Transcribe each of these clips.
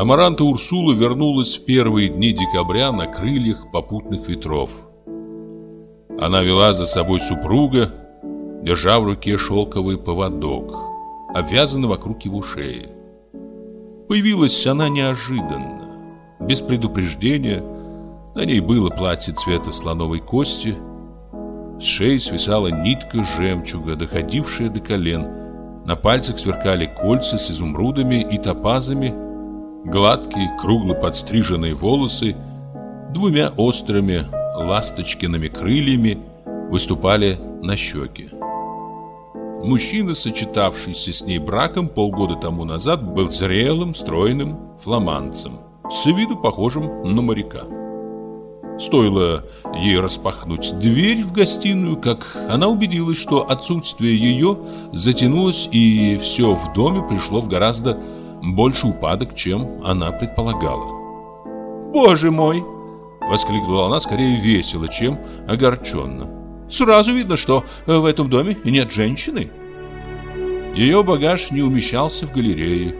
Амаранта Урсула вернулась в первые дни декабря на крыльях попутных ветров. Она вела за собой супруга, держа в руке шелковый поводок, обвязанный вокруг его шеи. Появилась она неожиданно, без предупреждения. На ней было платье цвета слоновой кости. С шеи свисала нитка жемчуга, доходившая до колен. На пальцах сверкали кольца с изумрудами и топазами. Гладкие, кругло подстриженные волосы двумя острыми ласточкиными крыльями выступали на щеке. Мужчина, сочетавшийся с ней браком полгода тому назад, был зрелым, стройным фламандцем, с виду похожим на моряка. Стоило ей распахнуть дверь в гостиную, как она убедилась, что отсутствие ее затянулось, и все в доме пришло в гораздо больше упадок, чем она предполагала. «Боже мой!» — воскликнула она скорее весело, чем огорченно. Сразу видно, что в этом доме нет женщины. Ее багаж не умещался в галерее.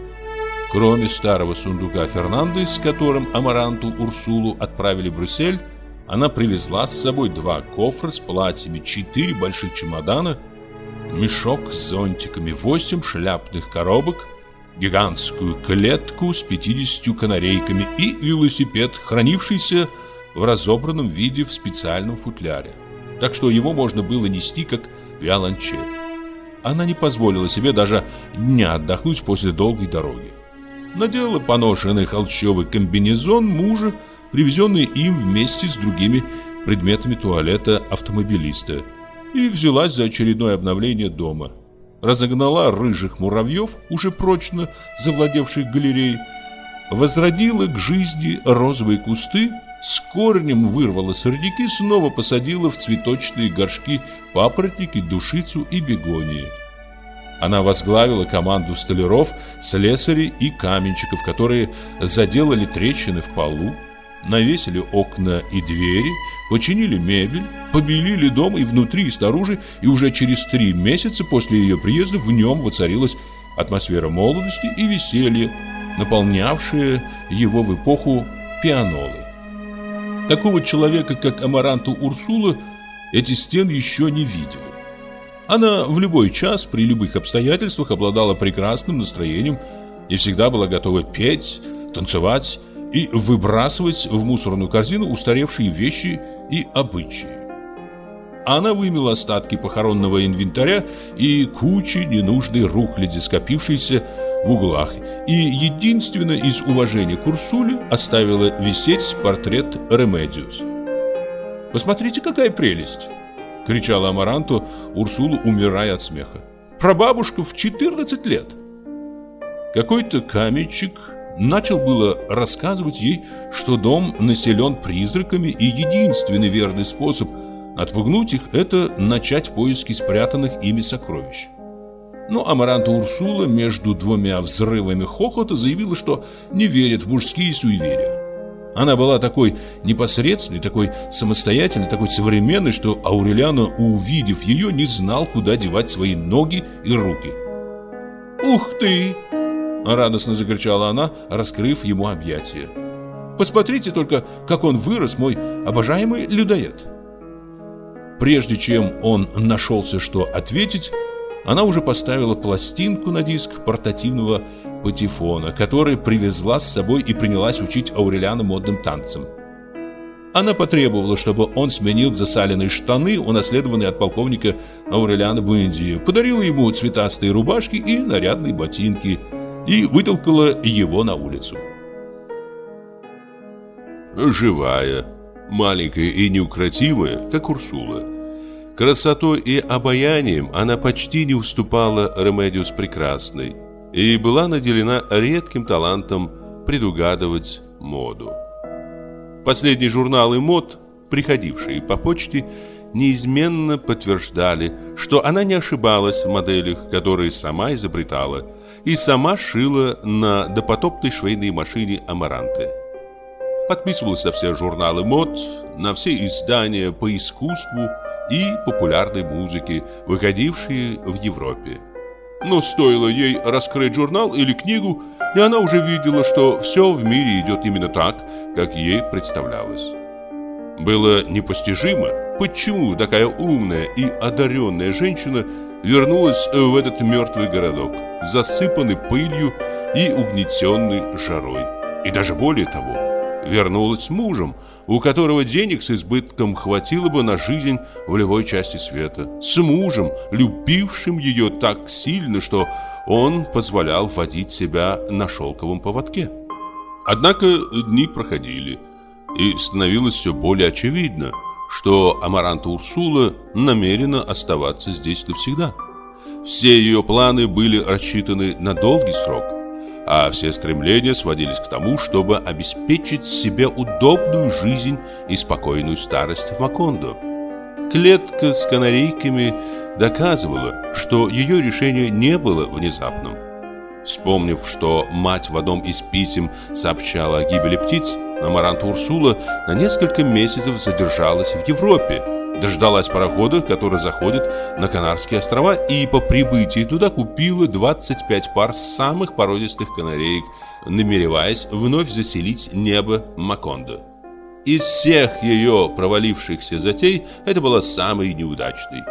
Кроме старого сундука Фернанды, с которым Амаранту Урсулу отправили в Брюссель, она привезла с собой два кофра с платьями, четыре больших чемодана, мешок с зонтиками, восемь шляпных коробок, гигантскую клетку с 50 канарейками и велосипед, хранившийся в разобранном виде в специальном футляре так что его можно было нести как виолончель. Она не позволила себе даже дня отдохнуть после долгой дороги. Надела поношенный холщовый комбинезон мужа, привезенный им вместе с другими предметами туалета автомобилиста, и взялась за очередное обновление дома. Разогнала рыжих муравьев, уже прочно завладевших галереей, возродила к жизни розовые кусты, с корнем вырвала сорняки, снова посадила в цветочные горшки папоротники, душицу и бегонии. Она возглавила команду столяров, слесарей и каменщиков, которые заделали трещины в полу, навесили окна и двери, починили мебель, побелили дом и внутри, и снаружи, и уже через три месяца после ее приезда в нем воцарилась атмосфера молодости и веселья, наполнявшая его в эпоху пианолы. Такого человека, как Амаранту Урсула, эти стены еще не видели. Она в любой час, при любых обстоятельствах, обладала прекрасным настроением и всегда была готова петь, танцевать и выбрасывать в мусорную корзину устаревшие вещи и обычаи. Она вымела остатки похоронного инвентаря и кучи ненужной рухляди, скопившейся в углах, и единственно из уважения к Урсуле оставила висеть портрет Ремедиос. «Посмотрите, какая прелесть!» — кричала Амаранта Урсула, умирая от смеха. «Прабабушка в 14 лет!» Какой-то каменщик начал было рассказывать ей, что дом населен призраками, и единственный верный способ отпугнуть их – это начать поиски спрятанных ими сокровищ. Но Амаранта Урсула между двумя взрывами хохота заявила, что не верит в мужские суеверия. Она была такой непосредственной, такой самостоятельной, такой современной, что Аурелиано, увидев ее, не знал, куда девать свои ноги и руки. «Ух ты!» – радостно закричала она, раскрыв ему объятия. «Посмотрите только, как он вырос, мой обожаемый людоед!» Прежде чем он нашелся, что ответить, она уже поставила пластинку на диск портативного патефона, который привезла с собой и принялась учить Аурелиана модным танцам. Она потребовала, чтобы он сменил засаленные штаны, унаследованные от полковника Аурелиана Буэндия, подарила ему цветастые рубашки и нарядные ботинки и вытолкала его на улицу. Живая, маленькая и неукротимая, как Урсула, Красотой и обаянием она почти не уступала Ремедиос Прекрасной и была наделена редким талантом предугадывать моду. Последние журналы мод, приходившие по почте, неизменно подтверждали, что она не ошибалась в моделях, которые сама изобретала, и сама шила на допотопной швейной машине «Амаранте». Подписывалась на все журналы мод, на все издания по искусству, и популярной музыки, выходившие в Европе. Но стоило ей раскрыть журнал или книгу, и она уже видела, что все в мире идет именно так, как ей представлялось. Было непостижимо, почему такая умная и одаренная женщина вернулась в этот мертвый городок, засыпанный пылью и угнетенный жарой. И даже более того, вернулась с мужем, у которого денег с избытком хватило бы на жизнь в любой части света. С мужем, любившим ее так сильно, что он позволял водить себя на шелковом поводке. Однако дни проходили, и становилось все более очевидно, что Амаранта Урсула намерена оставаться здесь навсегда. Все ее планы были рассчитаны на долгий срок – а все стремления сводились к тому, чтобы обеспечить себе удобную жизнь и спокойную старость в Макондо. Клетка с канарейками доказывала, что ее решение не было внезапным. Вспомнив, что мать в одном из писем сообщала о гибели птиц, Амаранта Урсула на несколько месяцев задержалась в Европе, дождалась парохода, который заходит на Канарские острова, и по прибытии туда купила 25 пар самых породистых канареек, намереваясь вновь заселить небо Макондо. Из всех ее провалившихся затей это была самой неудачной.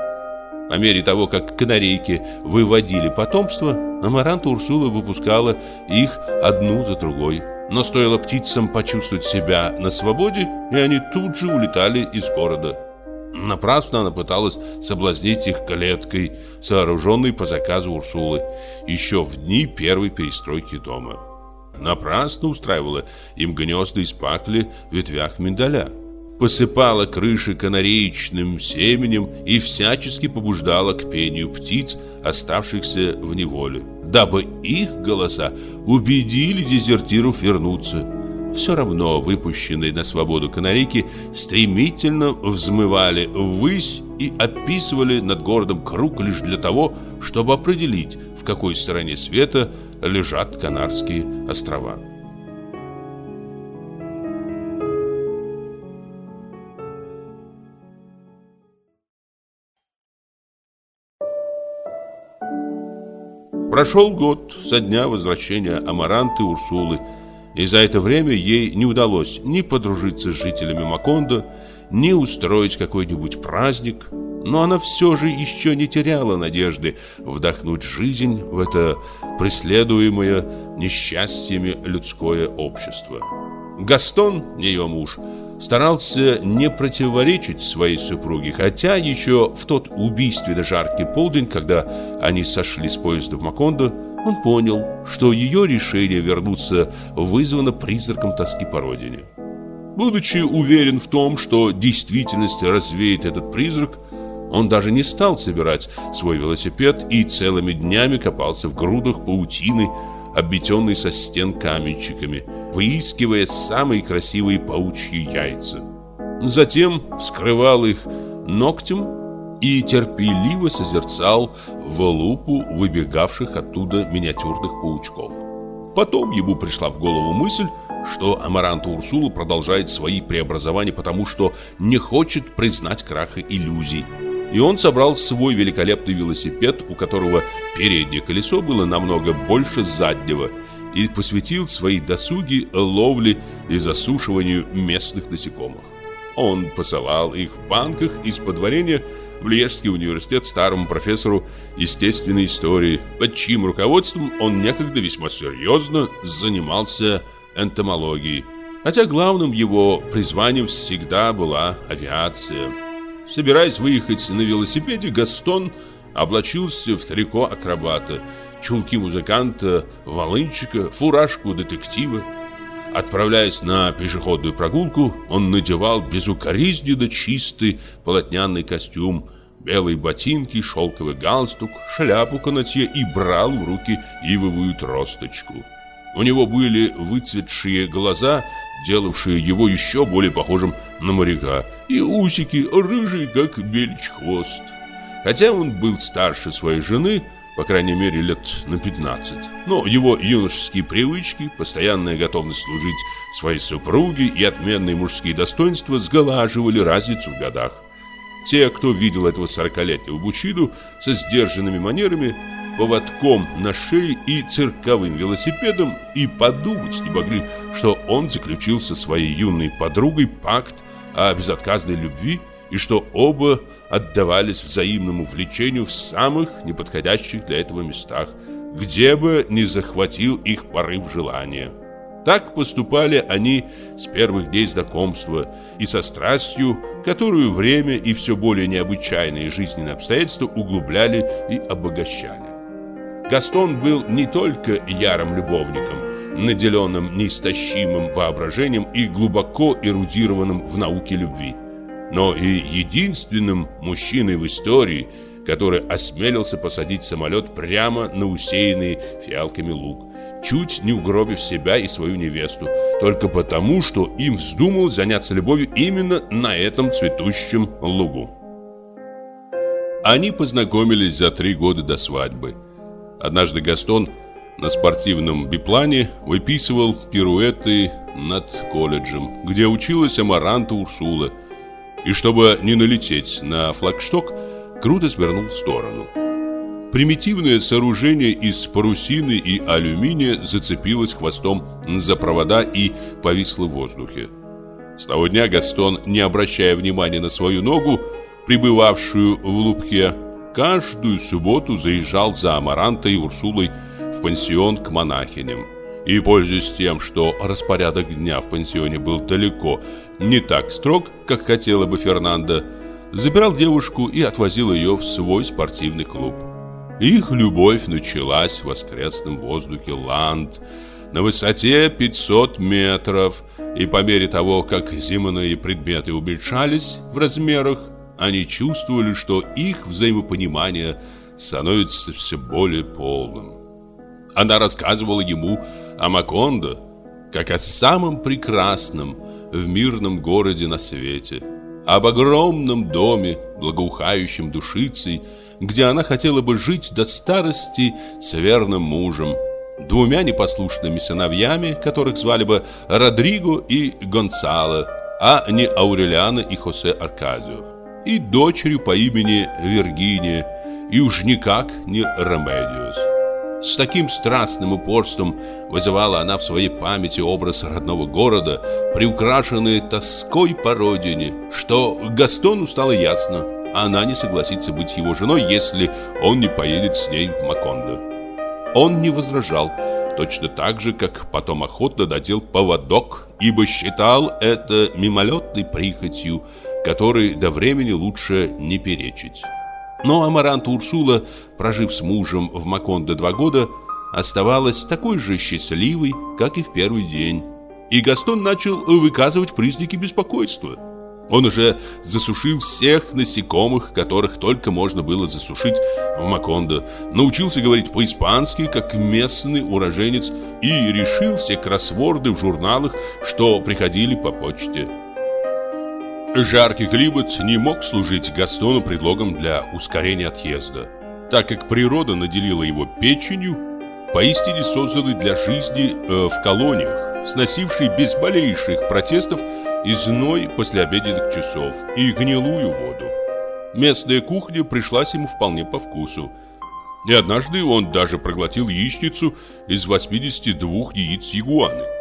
По мере того, как канарейки выводили потомство, Амаранта Урсула выпускала их одну за другой. Но стоило птицам почувствовать себя на свободе, и они тут же улетали из города. Напрасно она пыталась соблазнить их клеткой, сооруженной по заказу Урсулы, еще в дни первой перестройки дома. Напрасно устраивала им гнезда из пакли в ветвях миндаля. Посыпала крыши канареечным семенем и всячески побуждала к пению птиц, оставшихся в неволе, дабы их голоса убедили дезертиров вернуться – все равно выпущенные на свободу канарейки стремительно взмывали ввысь и описывали над городом круг лишь для того, чтобы определить, в какой стороне света лежат Канарские острова. Прошел год со дня возвращения Амаранты Урсулы и за это время ей не удалось ни подружиться с жителями Макондо, ни устроить какой-нибудь праздник, но она все же еще не теряла надежды вдохнуть жизнь в это преследуемое несчастьями людское общество. Гастон, ее муж, старался не противоречить своей супруге, хотя еще в тот убийственный жаркий полдень, когда они сошли с поезда в Макондо, он понял, что ее решение вернуться вызвано призраком тоски по родине. Будучи уверен в том, что действительность развеет этот призрак, он даже не стал собирать свой велосипед и целыми днями копался в грудах паутины, обметенной со стен каменщиками, выискивая самые красивые паучьи яйца. Затем вскрывал их ногтем и терпеливо созерцал в лупу выбегавших оттуда миниатюрных паучков. Потом ему пришла в голову мысль, что Амаранта Урсула продолжает свои преобразования, потому что не хочет признать краха иллюзий. И он собрал свой великолепный велосипед, у которого переднее колесо было намного больше заднего, и посвятил свои досуги ловле и засушиванию местных насекомых. Он посылал их в банках из подворения в Льежский университет старому профессору естественной истории, под чьим руководством он некогда весьма серьезно занимался энтомологией. Хотя главным его призванием всегда была авиация. Собираясь выехать на велосипеде, Гастон облачился в трико акробата, чулки музыканта, волынчика, фуражку детектива. Отправляясь на пешеходную прогулку, он надевал безукоризненно чистый полотняный костюм, белые ботинки, шелковый галстук, шляпу канатье и брал в руки ивовую тросточку. У него были выцветшие глаза, делавшие его еще более похожим на моряка, и усики рыжие, как бельч хвост. Хотя он был старше своей жены, по крайней мере лет на 15. Но его юношеские привычки, постоянная готовность служить своей супруге и отменные мужские достоинства сглаживали разницу в годах. Те, кто видел этого сорокалетнего мужчину со сдержанными манерами, поводком на шее и цирковым велосипедом и подумать не могли, что он заключил со своей юной подругой пакт о безотказной любви и что оба отдавались взаимному влечению в самых неподходящих для этого местах, где бы не захватил их порыв желания. Так поступали они с первых дней знакомства и со страстью, которую время и все более необычайные жизненные обстоятельства углубляли и обогащали. Гастон был не только ярым любовником, наделенным неистощимым воображением и глубоко эрудированным в науке любви, но и единственным мужчиной в истории, который осмелился посадить самолет прямо на усеянный фиалками луг чуть не угробив себя и свою невесту, только потому, что им вздумал заняться любовью именно на этом цветущем лугу. Они познакомились за три года до свадьбы. Однажды Гастон на спортивном биплане выписывал пируэты над колледжем, где училась Амаранта Урсула, и чтобы не налететь на флагшток, круто свернул в сторону. Примитивное сооружение из парусины и алюминия зацепилось хвостом за провода и повисло в воздухе. С того дня Гастон, не обращая внимания на свою ногу, пребывавшую в лупке, каждую субботу заезжал за Амарантой и Урсулой в пансион к монахиням. И, пользуясь тем, что распорядок дня в пансионе был далеко не так строг, как хотела бы Фернандо, забирал девушку и отвозил ее в свой спортивный клуб. Их любовь началась в воскресном воздухе Ланд на высоте 500 метров, и по мере того, как земные предметы уменьшались в размерах, они чувствовали, что их взаимопонимание становится все более полным. Она рассказывала ему о Макондо, как о самом прекрасном и мирном городе на свете, об огромном доме, благоухающем душицей, где она хотела бы жить до старости с верным мужем, двумя непослушными сыновьями, которых звали бы Родриго и Гонсало, а не Аурелиано и Хосе Аркадио, и дочерью по имени Виргиния, и уж никак не Ремедиос. С таким страстным упорством вызывала она в своей памяти образ родного города, приукрашенный тоской по родине, что Гастону стало ясно – она не согласится быть его женой, если он не поедет с ней в Макондо. Он не возражал, точно так же, как потом охотно додел поводок, ибо считал это мимолетной прихотью, которой до времени лучше не перечить. Но Амаранта Урсула, прожив с мужем в Макондо два года, оставалась такой же счастливой, как и в первый день. И Гастон начал выказывать признаки беспокойства – он уже засушил всех насекомых, которых только можно было засушить в Макондо, научился говорить по-испански, как местный уроженец, и решил все кроссворды в журналах, что приходили по почте. Жаркий климат не мог служить Гастону предлогом для ускорения отъезда, так как природа наделила его печенью, поистине созданной для жизни э, в колониях, сносившей без малейших протестов и зной послеобеденных часов, и гнилую воду. Местная кухня пришлась ему вполне по вкусу. И однажды он даже проглотил яичницу из 82 яиц ягуаны.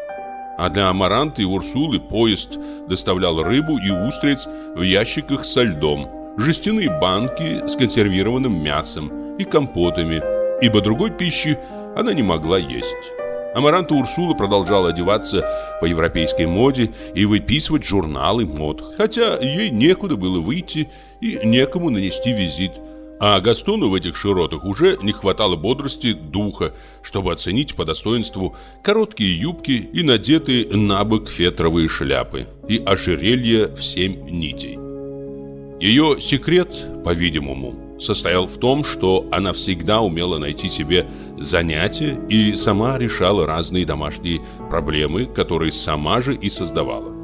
А для Амаранта и Урсулы поезд доставлял рыбу и устриц в ящиках со льдом, жестяные банки с консервированным мясом и компотами, ибо другой пищи она не могла есть. Амаранта Урсула продолжала одеваться по европейской моде и выписывать журналы мод, хотя ей некуда было выйти и некому нанести визит. А Гастону в этих широтах уже не хватало бодрости духа, чтобы оценить по достоинству короткие юбки и надетые на бок фетровые шляпы и ожерелья в семь нитей. Ее секрет, по-видимому, состоял в том, что она всегда умела найти себе занятия и сама решала разные домашние проблемы, которые сама же и создавала.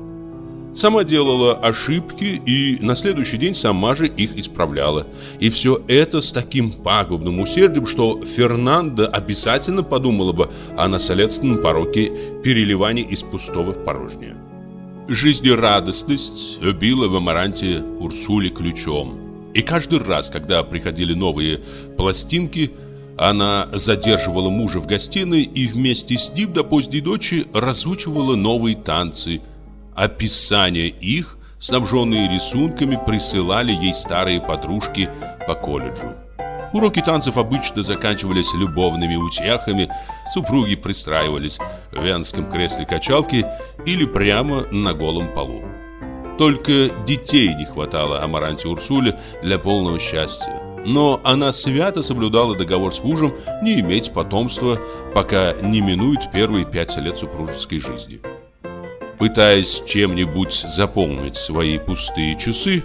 Сама делала ошибки и на следующий день сама же их исправляла. И все это с таким пагубным усердием, что Фернандо обязательно подумала бы о наследственном пороке переливания из пустого в порожнее. Жизнерадостность била в Амаранте Урсуле ключом. И каждый раз, когда приходили новые пластинки – она задерживала мужа в гостиной и вместе с ним до поздней ночи разучивала новые танцы. Описания их, снабженные рисунками, присылали ей старые подружки по колледжу. Уроки танцев обычно заканчивались любовными утехами, супруги пристраивались в венском кресле качалки или прямо на голом полу. Только детей не хватало Амаранте Урсуле для полного счастья. Но она свято соблюдала договор с мужем не иметь потомства, пока не минует первые пять лет супружеской жизни. Пытаясь чем-нибудь заполнить свои пустые часы,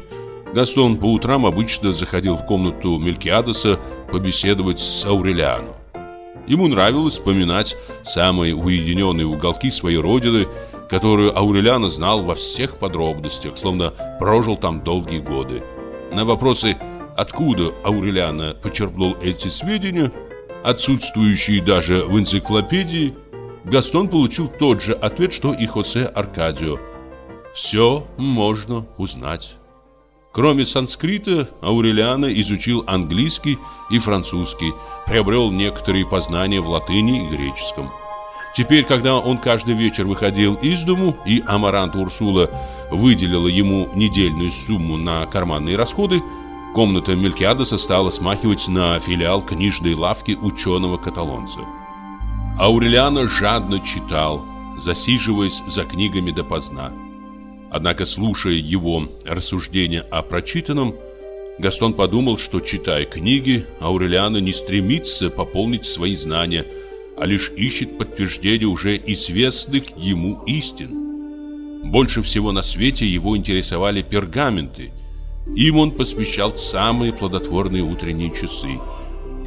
Гастон по утрам обычно заходил в комнату Мелькиадеса побеседовать с Аурелиану. Ему нравилось вспоминать самые уединенные уголки своей родины, которую Аурелиано знал во всех подробностях, словно прожил там долгие годы. На вопросы откуда Аурелиано почерпнул эти сведения, отсутствующие даже в энциклопедии, Гастон получил тот же ответ, что и Хосе Аркадио. Все можно узнать. Кроме санскрита, Аурелиано изучил английский и французский, приобрел некоторые познания в латыни и греческом. Теперь, когда он каждый вечер выходил из дому, и Амарант Урсула выделила ему недельную сумму на карманные расходы, Комната Мелькиадеса стала смахивать на филиал книжной лавки ученого-каталонца. Аурелиано жадно читал, засиживаясь за книгами допоздна. Однако, слушая его рассуждения о прочитанном, Гастон подумал, что, читая книги, Аурелиано не стремится пополнить свои знания, а лишь ищет подтверждение уже известных ему истин. Больше всего на свете его интересовали пергаменты – им он посвящал самые плодотворные утренние часы.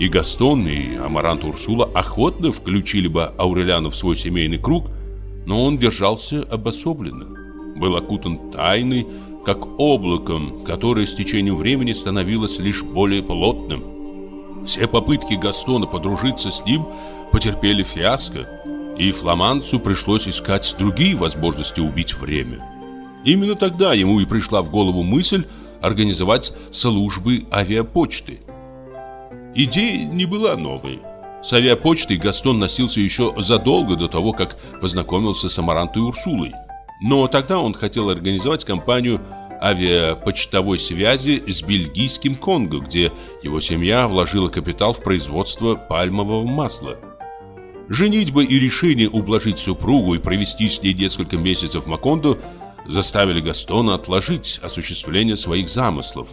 И Гастон, и Амарант Урсула охотно включили бы Аурелиана в свой семейный круг, но он держался обособленно. Был окутан тайной, как облаком, которое с течением времени становилось лишь более плотным. Все попытки Гастона подружиться с ним потерпели фиаско, и фламандцу пришлось искать другие возможности убить время. Именно тогда ему и пришла в голову мысль организовать службы авиапочты. Идея не была новой. С авиапочтой Гастон носился еще задолго до того, как познакомился с Амарантой Урсулой. Но тогда он хотел организовать компанию авиапочтовой связи с бельгийским Конго, где его семья вложила капитал в производство пальмового масла. Женитьба и решение ублажить супругу и провести с ней несколько месяцев в Макондо заставили Гастона отложить осуществление своих замыслов.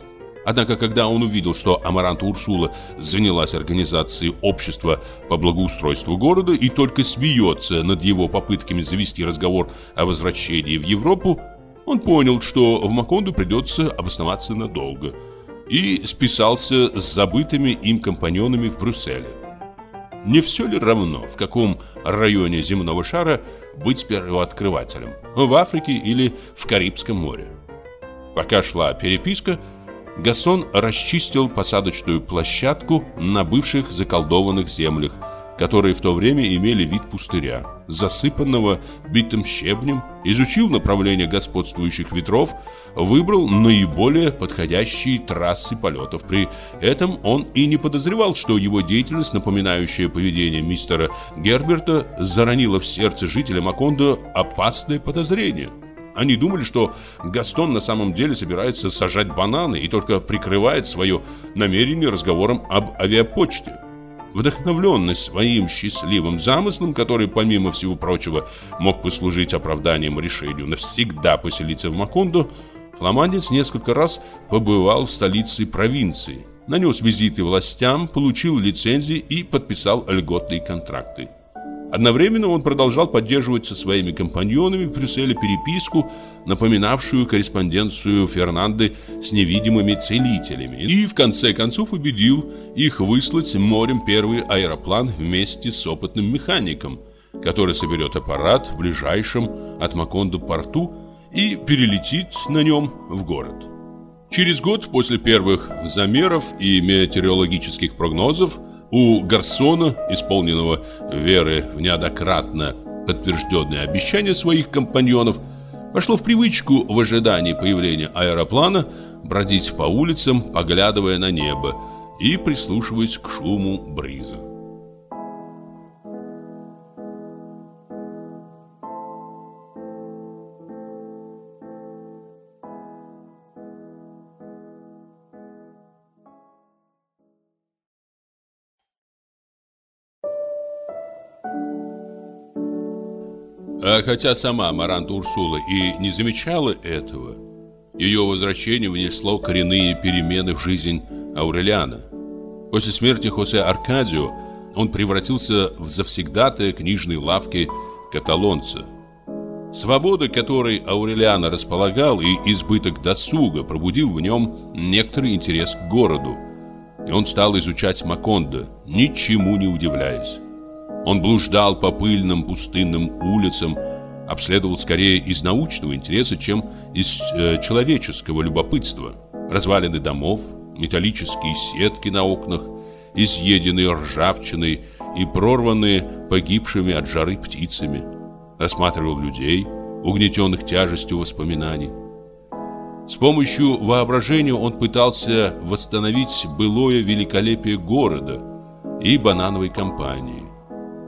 Однако, когда он увидел, что Амаранта Урсула занялась организацией общества по благоустройству города и только смеется над его попытками завести разговор о возвращении в Европу, он понял, что в Маконду придется обосноваться надолго, и списался с забытыми им компаньонами в Брюсселе. Не все ли равно, в каком районе земного шара быть первооткрывателем? В Африке или в Карибском море? Пока шла переписка, Гасон расчистил посадочную площадку на бывших заколдованных землях, которые в то время имели вид пустыря, засыпанного битым щебнем, изучил направление господствующих ветров, выбрал наиболее подходящие трассы полетов. При этом он и не подозревал, что его деятельность, напоминающая поведение мистера Герберта, заронила в сердце жителя Макондо опасное подозрение. Они думали, что Гастон на самом деле собирается сажать бананы и только прикрывает свое намерение разговором об авиапочте. Вдохновленный своим счастливым замыслом, который, помимо всего прочего, мог послужить оправданием решению навсегда поселиться в Макондо, фламандец несколько раз побывал в столице провинции, нанес визиты властям, получил лицензии и подписал льготные контракты. Одновременно он продолжал поддерживать со своими компаньонами в Брюсселе переписку, напоминавшую корреспонденцию Фернанды с невидимыми целителями, и в конце концов убедил их выслать морем первый аэроплан вместе с опытным механиком, который соберет аппарат в ближайшем от Макондо порту и перелетит на нем в город. Через год после первых замеров и метеорологических прогнозов у Гарсона, исполненного веры в неоднократно подтвержденные обещания своих компаньонов, вошло в привычку в ожидании появления аэроплана бродить по улицам, поглядывая на небо и прислушиваясь к шуму бриза. А хотя сама Маранта Урсула и не замечала этого, ее возвращение внесло коренные перемены в жизнь Аурелиана. После смерти Хосе Аркадио он превратился в завсегдатая книжной лавки каталонца. Свобода, которой Аурелиана располагал, и избыток досуга пробудил в нем некоторый интерес к городу, и он стал изучать Макондо, ничему не удивляясь. Он блуждал по пыльным пустынным улицам, обследовал скорее из научного интереса, чем из э, человеческого любопытства. Развалины домов, металлические сетки на окнах, изъеденные ржавчиной и прорванные погибшими от жары птицами. Рассматривал людей, угнетенных тяжестью воспоминаний. С помощью воображения он пытался восстановить былое великолепие города и банановой компании.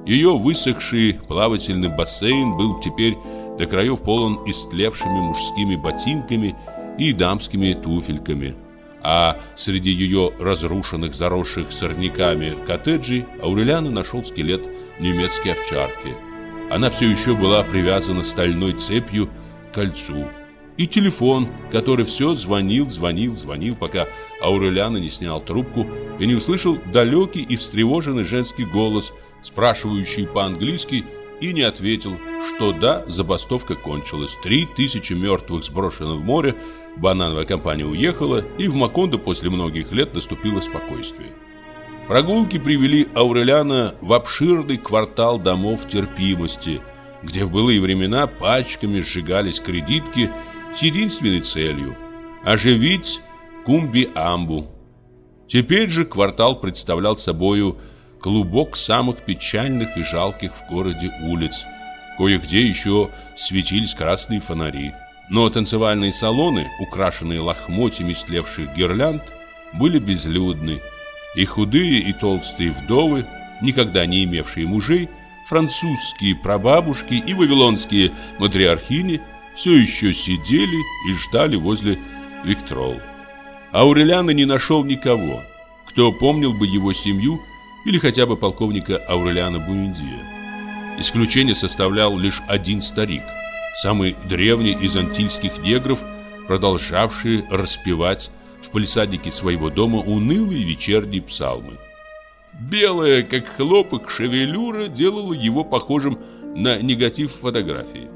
Ее высохший плавательный бассейн был теперь до краев полон истлевшими мужскими ботинками и дамскими туфельками. А среди ее разрушенных, заросших сорняками коттеджей Аурелиана нашел скелет немецкой овчарки. Она все еще была привязана стальной цепью к кольцу. И телефон, который все звонил, звонил, звонил, пока Аурелиана не снял трубку и не услышал далекий и встревоженный женский голос – спрашивающий по-английски, и не ответил, что да, забастовка кончилась. Три тысячи мертвых сброшено в море, банановая компания уехала, и в Макондо после многих лет наступило спокойствие. Прогулки привели Ауреляна в обширный квартал домов терпимости, где в былые времена пачками сжигались кредитки с единственной целью – оживить Кумби-Амбу. Теперь же квартал представлял собою – клубок самых печальных и жалких в городе улиц. Кое-где еще светились красные фонари. Но танцевальные салоны, украшенные лохмотьями слевших гирлянд, были безлюдны. И худые, и толстые вдовы, никогда не имевшие мужей, французские прабабушки и вавилонские матриархини все еще сидели и ждали возле Виктрол. Аурелиана не нашел никого, кто помнил бы его семью или хотя бы полковника Аурелиана Буэндия. Исключение составлял лишь один старик, самый древний из антильских негров, продолжавший распевать в палисаднике своего дома унылые вечерние псалмы. Белая, как хлопок, шевелюра делала его похожим на негатив фотографии.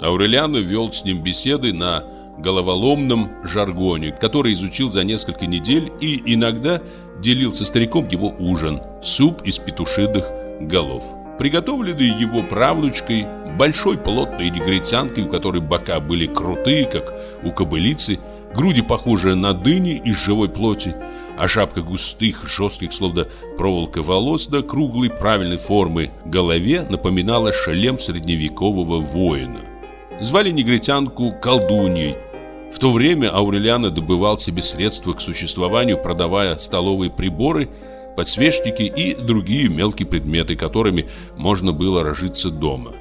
Аурелиано вел с ним беседы на головоломном жаргоне, который изучил за несколько недель и иногда делил со стариком его ужин – суп из петушиных голов. Приготовленный его правнучкой, большой плотной негритянкой, у которой бока были крутые, как у кобылицы, груди похожие на дыни из живой плоти, а шапка густых, жестких, словно проволока волос до круглой правильной формы голове напоминала шлем средневекового воина. Звали негритянку колдуньей – в то время Аурелиано добывал себе средства к существованию, продавая столовые приборы, подсвечники и другие мелкие предметы, которыми можно было разжиться дома.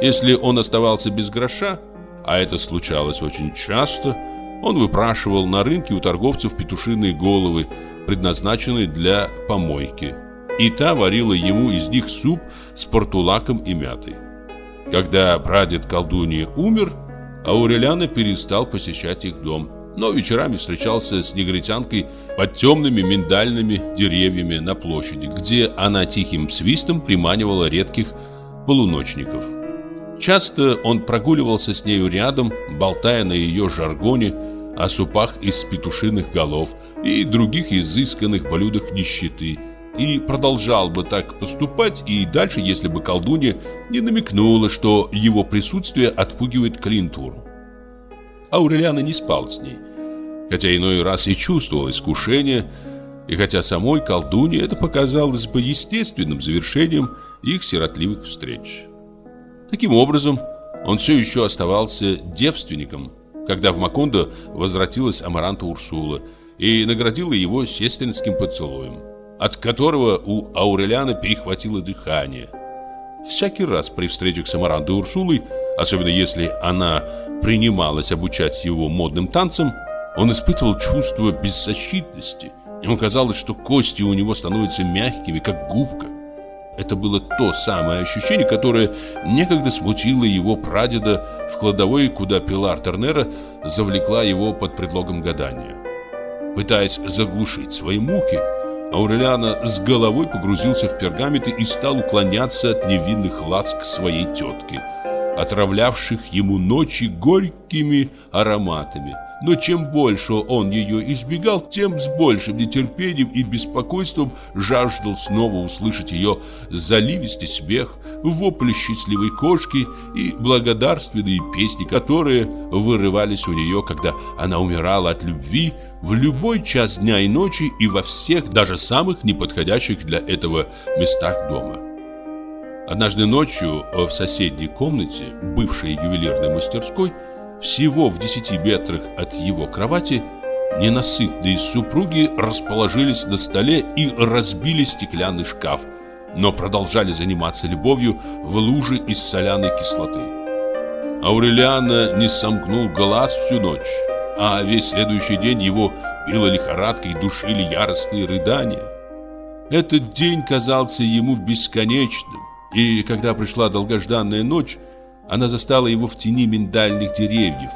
Если он оставался без гроша, а это случалось очень часто, он выпрашивал на рынке у торговцев петушиные головы, предназначенные для помойки. И та варила ему из них суп с портулаком и мятой. Когда прадед колдуньи умер, Аурелиано перестал посещать их дом, но вечерами встречался с негритянкой под темными миндальными деревьями на площади, где она тихим свистом приманивала редких полуночников. Часто он прогуливался с нею рядом, болтая на ее жаргоне о супах из петушиных голов и других изысканных блюдах нищеты – и продолжал бы так поступать и дальше, если бы колдунья не намекнула, что его присутствие отпугивает клиентуру. Аурелиана не спал с ней, хотя иной раз и чувствовал искушение, и хотя самой колдуне это показалось бы естественным завершением их сиротливых встреч. Таким образом, он все еще оставался девственником, когда в Макондо возвратилась Амаранта Урсула и наградила его сестринским поцелуем от которого у Аурелиана перехватило дыхание. Всякий раз при встречах с Амарандой Урсулой, особенно если она принималась обучать его модным танцам, он испытывал чувство беззащитности. Ему казалось, что кости у него становятся мягкими, как губка. Это было то самое ощущение, которое некогда смутило его прадеда в кладовой, куда Пилар Тернера завлекла его под предлогом гадания. Пытаясь заглушить свои муки, Аурелиана с головой погрузился в пергаменты и стал уклоняться от невинных ласк своей тетки, отравлявших ему ночи горькими ароматами – но чем больше он ее избегал, тем с большим нетерпением и беспокойством жаждал снова услышать ее заливистый смех, вопли счастливой кошки и благодарственные песни, которые вырывались у нее, когда она умирала от любви в любой час дня и ночи и во всех, даже самых неподходящих для этого местах дома. Однажды ночью в соседней комнате, бывшей ювелирной мастерской, всего в десяти метрах от его кровати ненасытные супруги расположились на столе и разбили стеклянный шкаф, но продолжали заниматься любовью в луже из соляной кислоты. Аурелиана не сомкнул глаз всю ночь, а весь следующий день его била лихорадка и душили яростные рыдания. Этот день казался ему бесконечным, и когда пришла долгожданная ночь, она застала его в тени миндальных деревьев.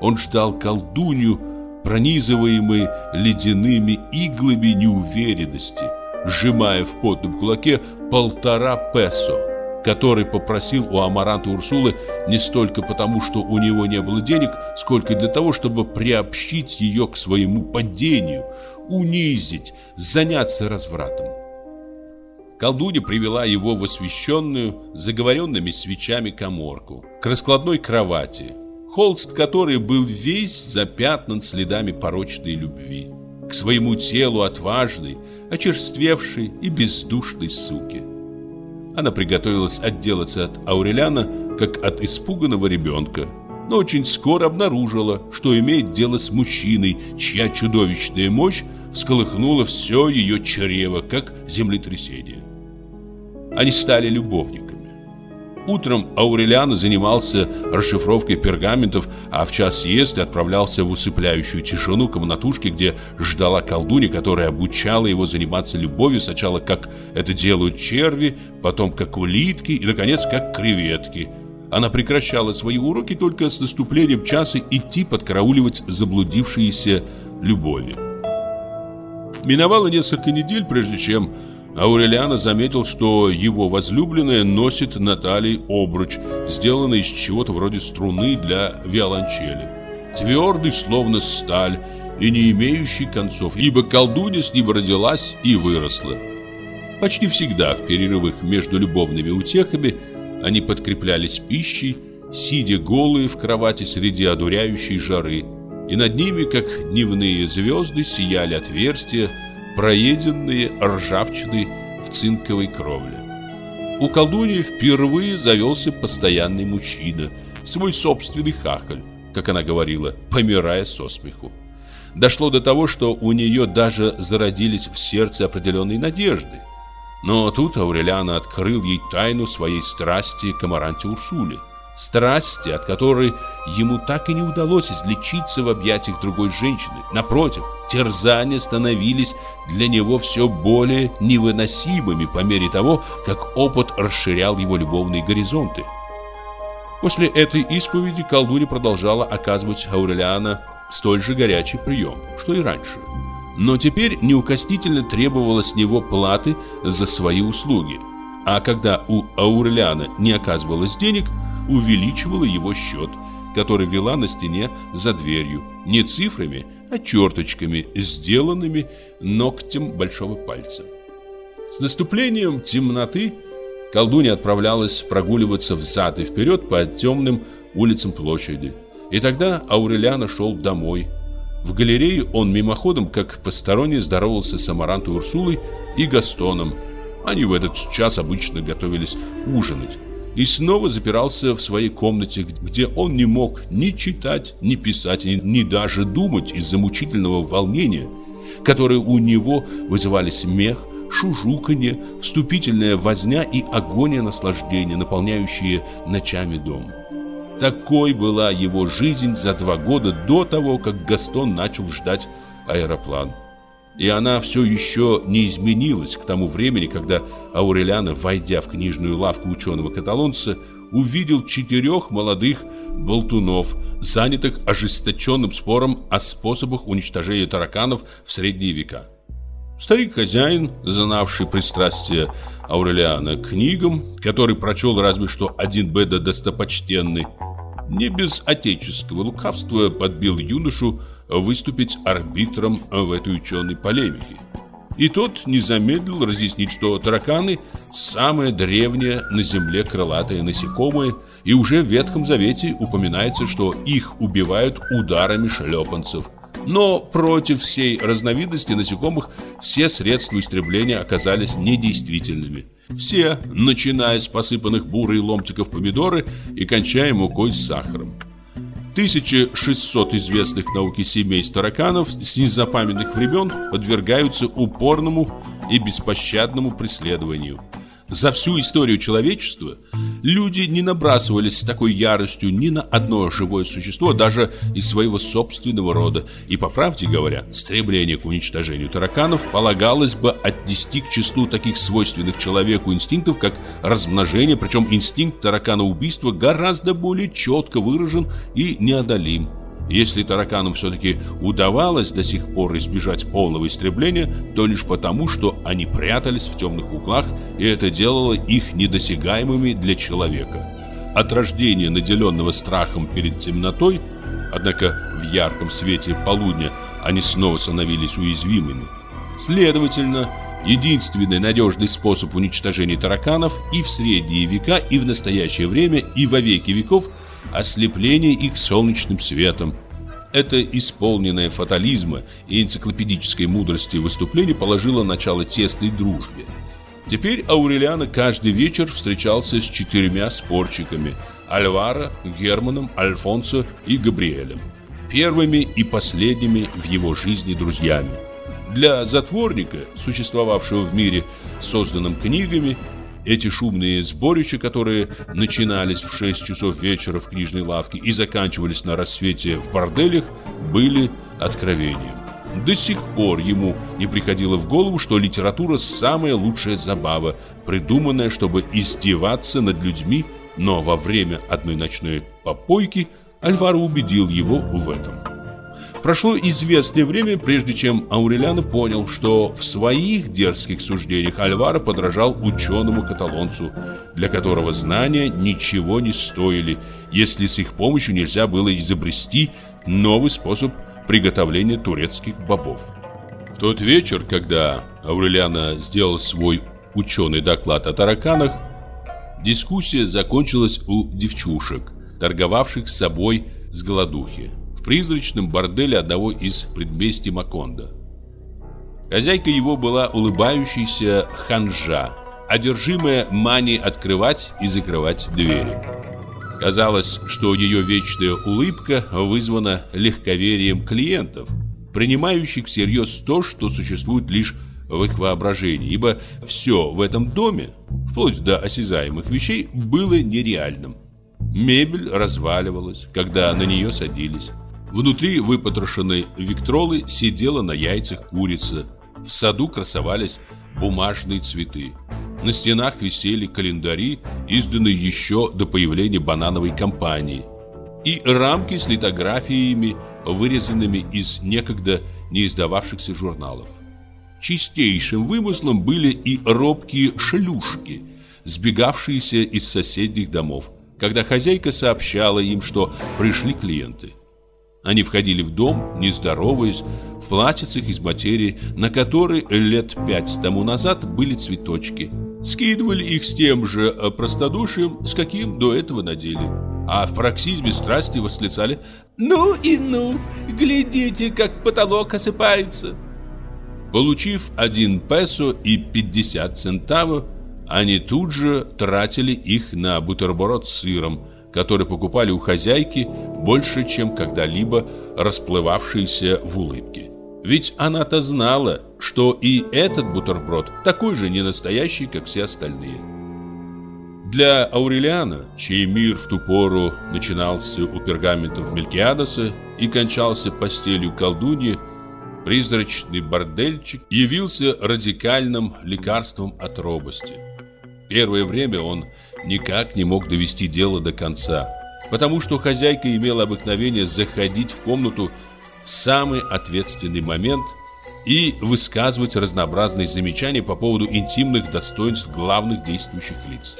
Он ждал колдунью, пронизываемый ледяными иглами неуверенности, сжимая в потном кулаке полтора песо, который попросил у Амаранта Урсулы не столько потому, что у него не было денег, сколько для того, чтобы приобщить ее к своему падению, унизить, заняться развратом. Колдунья привела его в освещенную, заговоренными свечами коморку, к раскладной кровати, холст которой был весь запятнан следами порочной любви, к своему телу отважной, очерствевшей и бездушной суки. Она приготовилась отделаться от Ауреляна, как от испуганного ребенка, но очень скоро обнаружила, что имеет дело с мужчиной, чья чудовищная мощь всколыхнула все ее чрево, как землетрясение. Они стали любовниками. Утром Аурелиан занимался расшифровкой пергаментов, а в час съезда отправлялся в усыпляющую тишину комнатушки, где ждала колдунья, которая обучала его заниматься любовью сначала как это делают черви, потом как улитки и, наконец, как креветки. Она прекращала свои уроки только с наступлением часа идти подкарауливать заблудившиеся любови. Миновало несколько недель, прежде чем Аурелиана заметил, что его возлюбленная носит на талии обруч, сделанный из чего-то вроде струны для виолончели. Твердый, словно сталь, и не имеющий концов, ибо колдунья с ним родилась и выросла. Почти всегда в перерывах между любовными утехами они подкреплялись пищей, сидя голые в кровати среди одуряющей жары, и над ними, как дневные звезды, сияли отверстия, проеденные ржавчиной в цинковой кровле. У колдуньи впервые завелся постоянный мужчина, свой собственный хахаль, как она говорила, помирая со смеху. Дошло до того, что у нее даже зародились в сердце определенные надежды. Но тут Аурелиана открыл ей тайну своей страсти к Амаранте Урсуле страсти, от которой ему так и не удалось излечиться в объятиях другой женщины. Напротив, терзания становились для него все более невыносимыми по мере того, как опыт расширял его любовные горизонты. После этой исповеди колдунья продолжала оказывать Аурелиана столь же горячий прием, что и раньше. Но теперь неукоснительно требовала с него платы за свои услуги. А когда у Аурелиана не оказывалось денег – увеличивала его счет, который вела на стене за дверью, не цифрами, а черточками, сделанными ногтем большого пальца. С наступлением темноты колдунья отправлялась прогуливаться взад и вперед по темным улицам площади. И тогда Аурелиана шел домой. В галерее он мимоходом, как посторонний, здоровался с Амарантой Урсулой и Гастоном. Они в этот час обычно готовились ужинать и снова запирался в своей комнате, где он не мог ни читать, ни писать, ни, даже думать из-за мучительного волнения, которое у него вызывали смех, шужуканье, вступительная возня и агония наслаждения, наполняющие ночами дом. Такой была его жизнь за два года до того, как Гастон начал ждать аэроплан. И она все еще не изменилась к тому времени, когда Аурелиана, войдя в книжную лавку ученого-каталонца, увидел четырех молодых болтунов, занятых ожесточенным спором о способах уничтожения тараканов в средние века. Старик-хозяин, знавший пристрастие Аурелиана к книгам, который прочел разве что один Беда достопочтенный, не без отеческого лукавства подбил юношу выступить арбитром в этой ученой полемике. И тот не замедлил разъяснить, что тараканы – самое древнее на земле крылатое насекомое, и уже в Ветхом Завете упоминается, что их убивают ударами шлепанцев. Но против всей разновидности насекомых все средства истребления оказались недействительными. Все, начиная с посыпанных бурой ломтиков помидоры и кончая мукой с сахаром. 1600 известных науке семей тараканов с незапамятных времен подвергаются упорному и беспощадному преследованию. За всю историю человечества люди не набрасывались с такой яростью ни на одно живое существо, даже из своего собственного рода. И, по правде говоря, стремление к уничтожению тараканов полагалось бы отнести к числу таких свойственных человеку инстинктов, как размножение, причем инстинкт тараканоубийства гораздо более четко выражен и неодолим. Если тараканам все-таки удавалось до сих пор избежать полного истребления, то лишь потому, что они прятались в темных углах, и это делало их недосягаемыми для человека. От рождения, наделенного страхом перед темнотой, однако в ярком свете полудня они снова становились уязвимыми. Следовательно, единственный надежный способ уничтожения тараканов и в средние века, и в настоящее время, и во веки веков – ослепление их солнечным светом. Это исполненное фатализма и энциклопедической мудрости выступление положило начало тесной дружбе. Теперь Аурелиано каждый вечер встречался с четырьмя спорщиками – Альваро, Германом, Альфонсо и Габриэлем. Первыми и последними в его жизни друзьями. Для затворника, существовавшего в мире, созданном книгами, эти шумные сборища, которые начинались в 6 часов вечера в книжной лавке и заканчивались на рассвете в борделях, были откровением. До сих пор ему не приходило в голову, что литература – самая лучшая забава, придуманная, чтобы издеваться над людьми, но во время одной ночной попойки Альваро убедил его в этом. Прошло известное время, прежде чем Аурелиано понял, что в своих дерзких суждениях Альваро подражал ученому-каталонцу, для которого знания ничего не стоили, если с их помощью нельзя было изобрести новый способ приготовления турецких бобов. В тот вечер, когда Аурелиано сделал свой ученый доклад о тараканах, дискуссия закончилась у девчушек, торговавших с собой с голодухи призрачном борделе одного из предместий Маконда. Хозяйка его была улыбающаяся ханжа, одержимая манией открывать и закрывать двери. Казалось, что ее вечная улыбка вызвана легковерием клиентов, принимающих всерьез то, что существует лишь в их воображении, ибо все в этом доме, вплоть до осязаемых вещей, было нереальным. Мебель разваливалась, когда на нее садились. Внутри выпотрошенной Виктролы сидела на яйцах курица. В саду красовались бумажные цветы. На стенах висели календари, изданные еще до появления банановой компании. И рамки с литографиями, вырезанными из некогда не издававшихся журналов. Чистейшим вымыслом были и робкие шлюшки, сбегавшиеся из соседних домов, когда хозяйка сообщала им, что пришли клиенты. Они входили в дом, не здороваясь, в платьицах из материи, на которой лет пять тому назад были цветочки. Скидывали их с тем же э, простодушием, с каким до этого надели. А в пароксизме страсти восклицали «Ну и ну! Глядите, как потолок осыпается!» Получив один песо и 50 центавов, они тут же тратили их на бутерброд с сыром – который покупали у хозяйки больше, чем когда-либо расплывавшиеся в улыбке. Ведь она-то знала, что и этот бутерброд такой же ненастоящий, как все остальные. Для Аурелиана, чей мир в ту пору начинался у пергаментов Мелькиадоса и кончался постелью колдуньи, призрачный бордельчик явился радикальным лекарством от робости. Первое время он никак не мог довести дело до конца, потому что хозяйка имела обыкновение заходить в комнату в самый ответственный момент и высказывать разнообразные замечания по поводу интимных достоинств главных действующих лиц.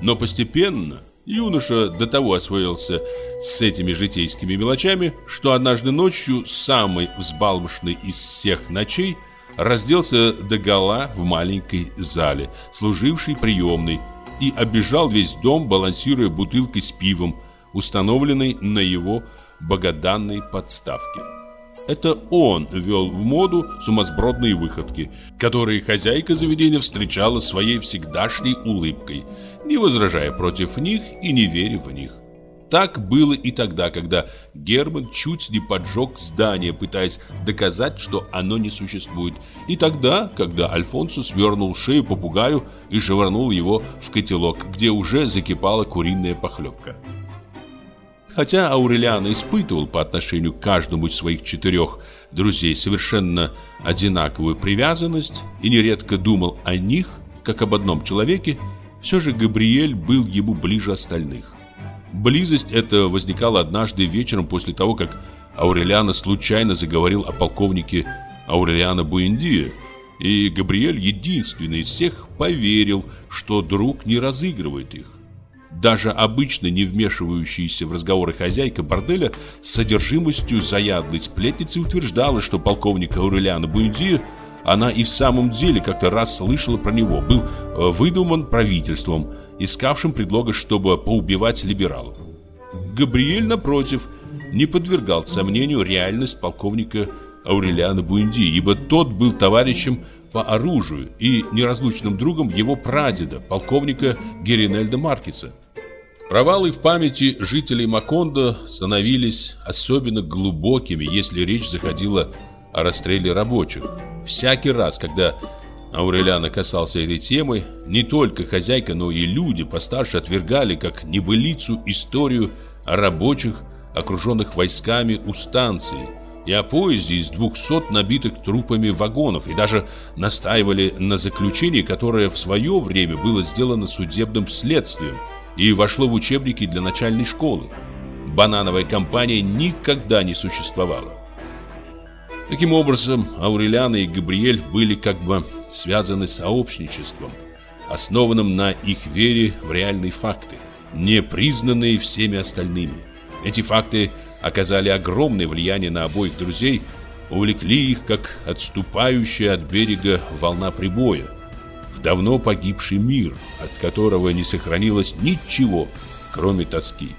Но постепенно юноша до того освоился с этими житейскими мелочами, что однажды ночью, самой взбалмошной из всех ночей, разделся догола в маленькой зале, служившей приемной, и обежал весь дом, балансируя бутылкой с пивом, установленной на его богоданной подставке. Это он ввел в моду сумасбродные выходки, которые хозяйка заведения встречала своей всегдашней улыбкой, не возражая против них и не веря в них. Так было и тогда, когда Герман чуть не поджег здание, пытаясь доказать, что оно не существует. И тогда, когда Альфонсо свернул шею попугаю и швырнул его в котелок, где уже закипала куриная похлебка. Хотя Аурелиан испытывал по отношению к каждому из своих четырех друзей совершенно одинаковую привязанность и нередко думал о них, как об одном человеке, все же Габриэль был ему ближе остальных. Близость эта возникала однажды вечером после того, как Аурелиана случайно заговорил о полковнике Аурелиана Буэндия, и Габриэль, единственный из всех, поверил, что друг не разыгрывает их. Даже обычно не вмешивающаяся в разговоры хозяйка борделя с содержимостью заядлой сплетницы утверждала, что полковник Аурелиана Буэндия она и в самом деле как-то раз слышала про него, был э, выдуман правительством, искавшим предлога, чтобы поубивать либералов. Габриэль, напротив, не подвергал сомнению реальность полковника Аурелиана Буэнди, ибо тот был товарищем по оружию и неразлучным другом его прадеда, полковника Геринельда Маркиса. Провалы в памяти жителей Макондо становились особенно глубокими, если речь заходила о расстреле рабочих. Всякий раз, когда Аурелиана касался этой темы, не только хозяйка, но и люди постарше отвергали как небылицу историю о рабочих, окруженных войсками у станции, и о поезде из 200 набитых трупами вагонов, и даже настаивали на заключении, которое в свое время было сделано судебным следствием и вошло в учебники для начальной школы. Банановая компания никогда не существовала. Таким образом, Аурелиана и Габриэль были как бы связаны сообщничеством, основанным на их вере в реальные факты, не признанные всеми остальными. Эти факты оказали огромное влияние на обоих друзей, увлекли их, как отступающая от берега волна прибоя, в давно погибший мир, от которого не сохранилось ничего, кроме тоски.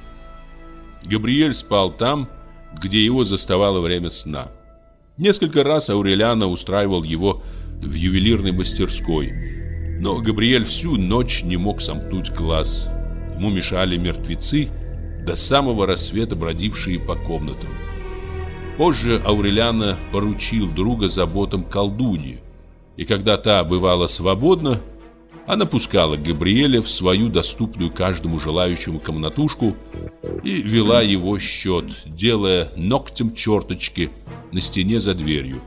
Габриэль спал там, где его заставало время сна. Несколько раз Аурелиана устраивал его в ювелирной мастерской. Но Габриэль всю ночь не мог сомкнуть глаз. Ему мешали мертвецы, до самого рассвета бродившие по комнатам. Позже Аурелиана поручил друга заботам колдуньи, и когда та бывала свободна, она пускала Габриэля в свою доступную каждому желающему комнатушку и вела его счет, делая ногтем черточки на стене за дверью,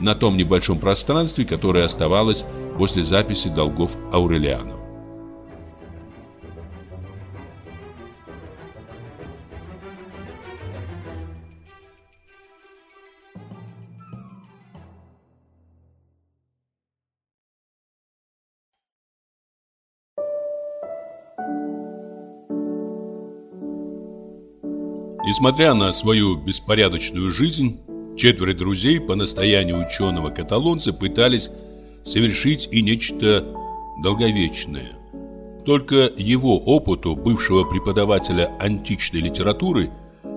на том небольшом пространстве, которое оставалось после записи долгов Аурелиану. Несмотря на свою беспорядочную жизнь, четверо друзей по настоянию ученого-каталонца пытались совершить и нечто долговечное. Только его опыту, бывшего преподавателя античной литературы,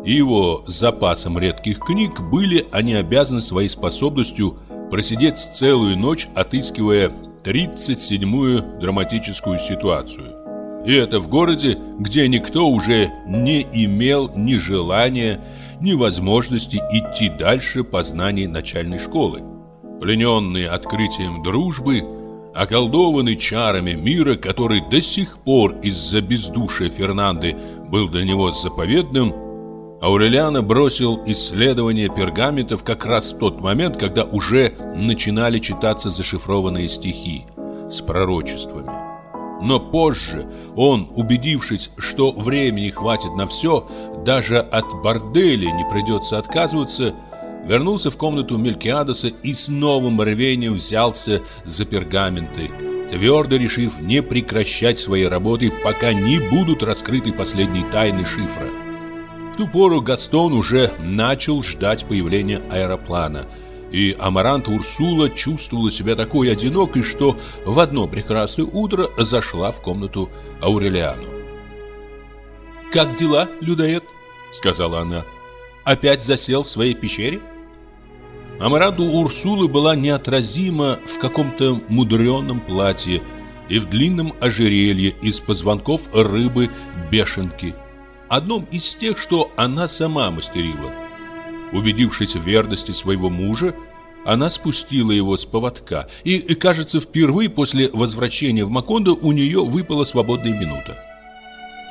и его запасом редких книг были они обязаны своей способностью просидеть целую ночь, отыскивая 37-ю драматическую ситуацию – и это в городе, где никто уже не имел ни желания, ни возможности идти дальше познаний начальной школы. Плененный открытием дружбы, околдованный чарами мира, который до сих пор из-за бездушия Фернанды был для него заповедным, Аурелиана бросил исследование пергаментов как раз в тот момент, когда уже начинали читаться зашифрованные стихи с пророчествами. Но позже он, убедившись, что времени хватит на все, даже от борделя не придется отказываться, вернулся в комнату Мелькиадеса и с новым рвением взялся за пергаменты, твердо решив не прекращать своей работы, пока не будут раскрыты последние тайны шифра. В ту пору Гастон уже начал ждать появления аэроплана, и Амаранта Урсула чувствовала себя такой одинокой, что в одно прекрасное утро зашла в комнату Аурелиану. «Как дела, людоед?» — сказала она. «Опять засел в своей пещере?» Амаранта Урсулы была неотразима в каком-то мудреном платье и в длинном ожерелье из позвонков рыбы-бешенки — одном из тех, что она сама мастерила. Убедившись в верности своего мужа, она спустила его с поводка, и, кажется, впервые после возвращения в Макондо у нее выпала свободная минута.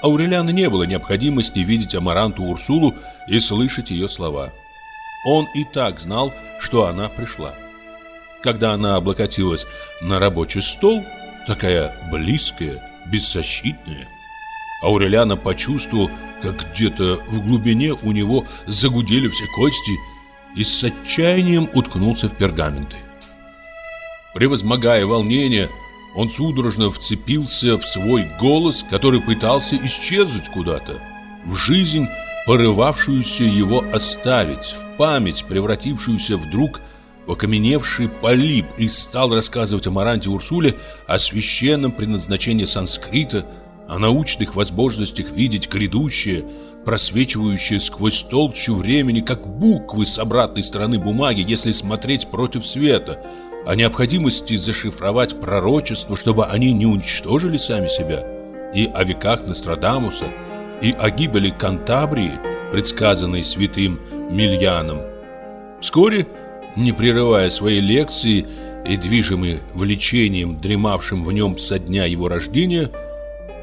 Аурелиана не было необходимости видеть Амаранту Урсулу и слышать ее слова. Он и так знал, что она пришла. Когда она облокотилась на рабочий стол, такая близкая, беззащитная, Аурелиана почувствовал, как где-то в глубине у него загудели все кости и с отчаянием уткнулся в пергаменты. Превозмогая волнение, он судорожно вцепился в свой голос, который пытался исчезнуть куда-то, в жизнь, порывавшуюся его оставить, в память, превратившуюся вдруг в окаменевший полип, и стал рассказывать о Маранте Урсуле о священном предназначении санскрита, о научных возможностях видеть грядущее, просвечивающее сквозь толщу времени, как буквы с обратной стороны бумаги, если смотреть против света, о необходимости зашифровать пророчество, чтобы они не уничтожили сами себя, и о веках Нострадамуса, и о гибели Кантабрии, предсказанной святым Мильяном. Вскоре, не прерывая своей лекции и движимый влечением, дремавшим в нем со дня его рождения,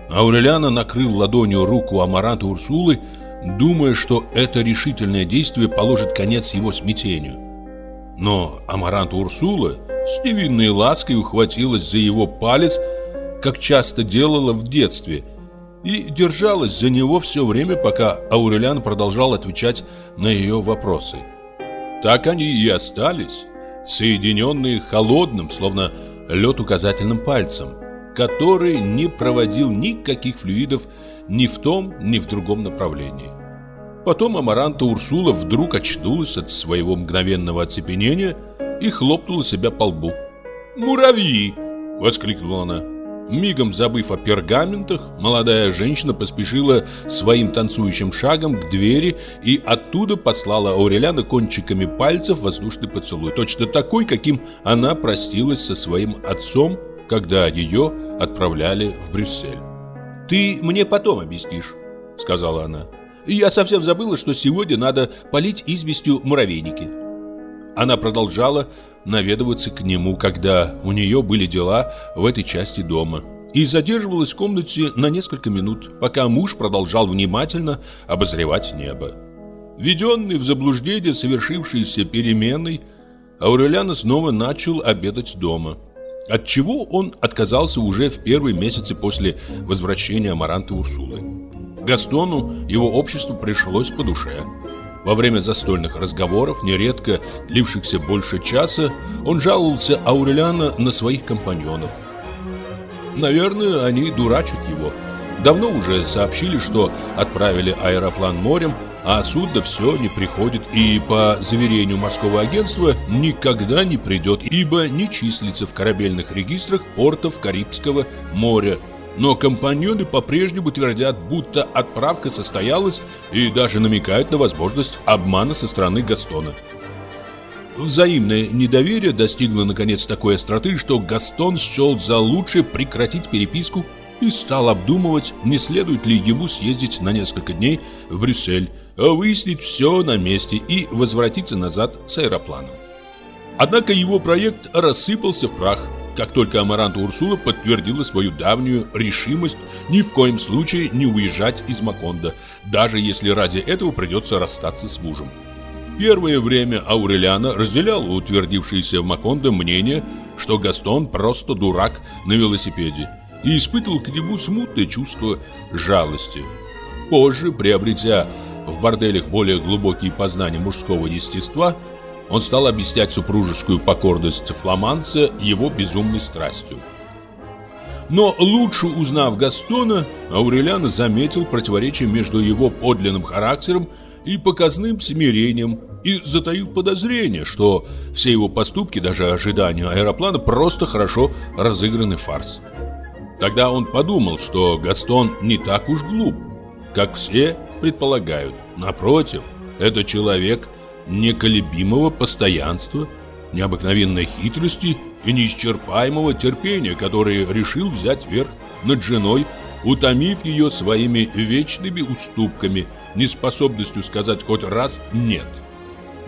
Аурелиана накрыл ладонью руку Амаранта Урсулы, думая, что это решительное действие положит конец его смятению. Но Амаранта Урсула с невинной лаской ухватилась за его палец, как часто делала в детстве, и держалась за него все время, пока Аурелиан продолжал отвечать на ее вопросы. Так они и остались, соединенные холодным, словно лед указательным пальцем который не проводил никаких флюидов ни в том, ни в другом направлении. Потом Амаранта Урсула вдруг очнулась от своего мгновенного оцепенения и хлопнула себя по лбу. «Муравьи!» — воскликнула она. Мигом забыв о пергаментах, молодая женщина поспешила своим танцующим шагом к двери и оттуда послала Ауреляна кончиками пальцев воздушный поцелуй, точно такой, каким она простилась со своим отцом когда ее отправляли в Брюссель. «Ты мне потом объяснишь», — сказала она. «Я совсем забыла, что сегодня надо полить известью муравейники». Она продолжала наведываться к нему, когда у нее были дела в этой части дома, и задерживалась в комнате на несколько минут, пока муж продолжал внимательно обозревать небо. Введенный в заблуждение совершившейся переменой, Аурелиана снова начал обедать дома – от чего он отказался уже в первые месяцы после возвращения Амаранта Урсулы. Gastoну его обществу пришлось по душе. Во время застольных разговоров, нередко длившихся больше часа, он жаловался Аурелиана на своих компаньонов. Наверное, они дурачат его. Давно уже сообщили, что отправили аэроплан морем, а судно все не приходит и, по заверению морского агентства, никогда не придет, ибо не числится в корабельных регистрах портов Карибского моря. Но компаньоны по-прежнему твердят, будто отправка состоялась и даже намекают на возможность обмана со стороны Гастона. Взаимное недоверие достигло наконец такой остроты, что Гастон счел за лучшее прекратить переписку и стал обдумывать, не следует ли ему съездить на несколько дней в Брюссель, выяснить все на месте и возвратиться назад с аэропланом. Однако его проект рассыпался в прах, как только Амаранта Урсула подтвердила свою давнюю решимость ни в коем случае не уезжать из Маконда, даже если ради этого придется расстаться с мужем. Первое время Аурелиана разделяла утвердившееся в Макондо мнение, что Гастон просто дурак на велосипеде, и испытывал к нему смутное чувство жалости. Позже, приобретя в борделях более глубокие познания мужского естества, он стал объяснять супружескую покорность фламанца его безумной страстью. Но лучше узнав Гастона, Аурелиано заметил противоречие между его подлинным характером и показным смирением и затаил подозрение, что все его поступки, даже ожидания аэроплана, просто хорошо разыгранный фарс. Тогда он подумал, что Гастон не так уж глуп, как все предполагают. Напротив, это человек неколебимого постоянства, необыкновенной хитрости и неисчерпаемого терпения, который решил взять верх над женой, утомив ее своими вечными уступками, неспособностью сказать хоть раз «нет».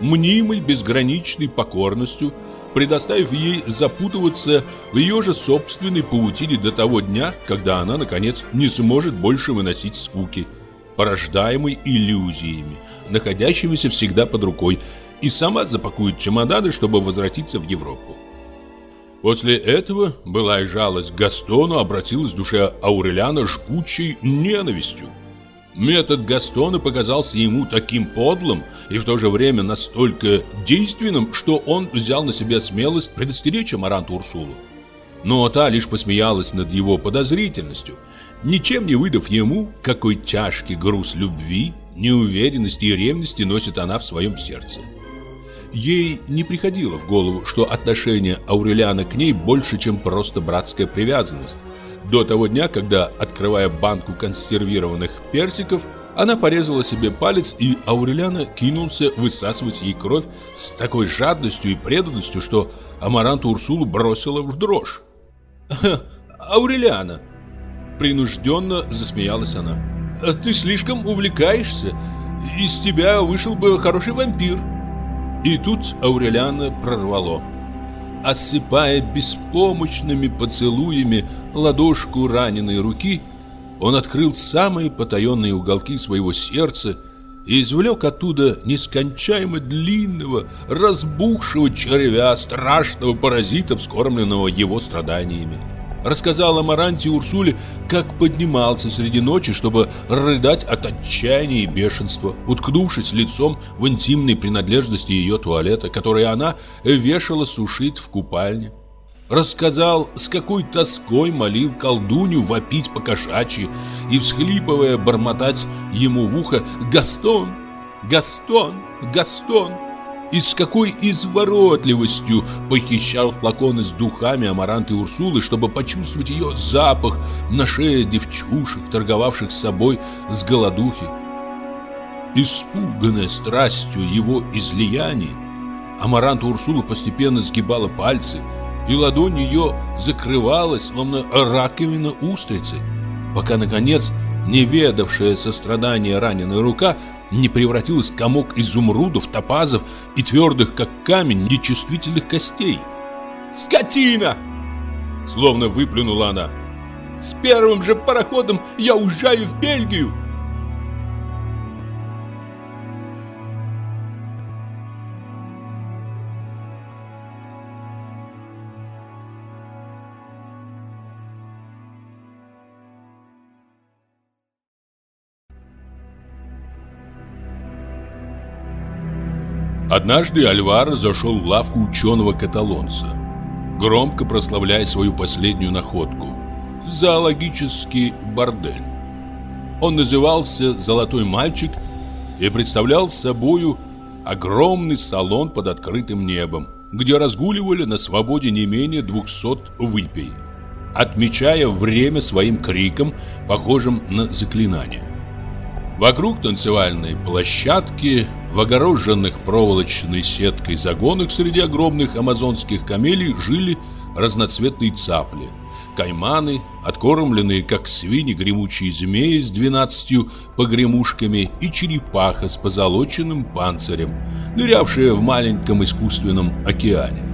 Мнимой безграничной покорностью – предоставив ей запутываться в ее же собственной паутине до того дня, когда она, наконец, не сможет больше выносить скуки, порождаемой иллюзиями, находящимися всегда под рукой, и сама запакует чемоданы, чтобы возвратиться в Европу. После этого былая жалость к Гастону обратилась в душе Аурелиана жгучей ненавистью. Метод Гастона показался ему таким подлым и в то же время настолько действенным, что он взял на себя смелость предостеречь Амаранту Урсулу. Но та лишь посмеялась над его подозрительностью, ничем не выдав ему, какой тяжкий груз любви, неуверенности и ревности носит она в своем сердце. Ей не приходило в голову, что отношение Аурелиана к ней больше, чем просто братская привязанность, до того дня, когда, открывая банку консервированных персиков, она порезала себе палец, и Аурелиана кинулся высасывать ей кровь с такой жадностью и преданностью, что Амаранту Урсулу бросила в дрожь. «Аурелиана!» Принужденно засмеялась она. «Ты слишком увлекаешься. Из тебя вышел бы хороший вампир». И тут Аурелиана прорвало осыпая беспомощными поцелуями ладошку раненой руки, он открыл самые потаенные уголки своего сердца и извлек оттуда нескончаемо длинного, разбухшего червя, страшного паразита, вскормленного его страданиями рассказал Амаранте Урсуле, как поднимался среди ночи, чтобы рыдать от отчаяния и бешенства, уткнувшись лицом в интимные принадлежности ее туалета, которые она вешала сушить в купальне. Рассказал, с какой тоской молил колдунью вопить по и, всхлипывая, бормотать ему в ухо «Гастон! Гастон! Гастон!» и с какой изворотливостью похищал флаконы с духами Амаранты Урсулы, чтобы почувствовать ее запах на шее девчушек, торговавших с собой с голодухи. Испуганная страстью его излияний, Амаранта Урсула постепенно сгибала пальцы, и ладонь ее закрывалась, словно раковина устрицы, пока, наконец, не ведавшая сострадания раненая рука не превратилась в комок изумрудов, топазов и твердых, как камень, нечувствительных костей. «Скотина!» Словно выплюнула она. «С первым же пароходом я уезжаю в Бельгию!» Однажды Альвар зашел в лавку ученого-каталонца, громко прославляя свою последнюю находку – зоологический бордель. Он назывался «Золотой мальчик» и представлял собою огромный салон под открытым небом, где разгуливали на свободе не менее 200 выпей, отмечая время своим криком, похожим на заклинание. Вокруг танцевальной площадки в огороженных проволочной сеткой загонах среди огромных амазонских камелий жили разноцветные цапли, кайманы, откормленные, как свиньи, гремучие змеи с двенадцатью погремушками и черепаха с позолоченным панцирем, нырявшая в маленьком искусственном океане.